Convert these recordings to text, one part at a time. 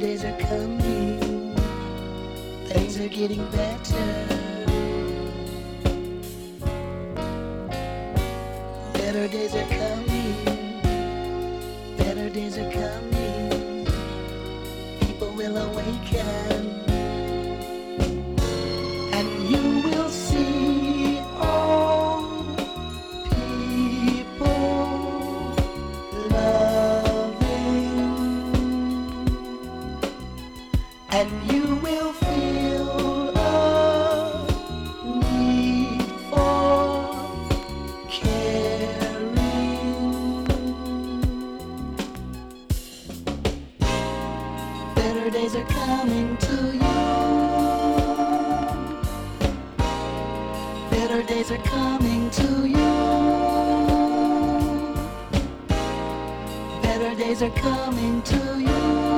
days are coming, things are getting better. Better days are coming. And you will feel a need for caring. Better days are coming to you. Better days are coming to you. Better days are coming to you.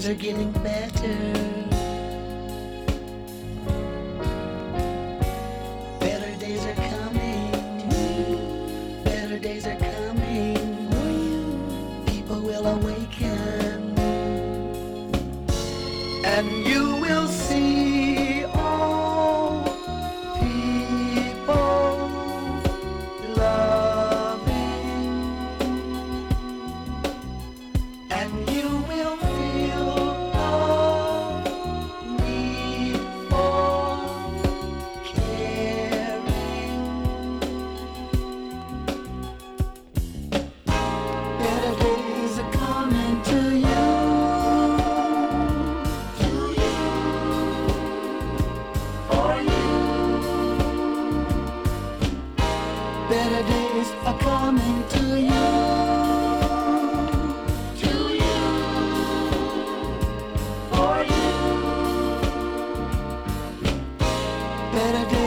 Things are getting better. Better days are coming. Better days are coming. People will awaken. And you will see Better days are coming to you. To you. For you. Better.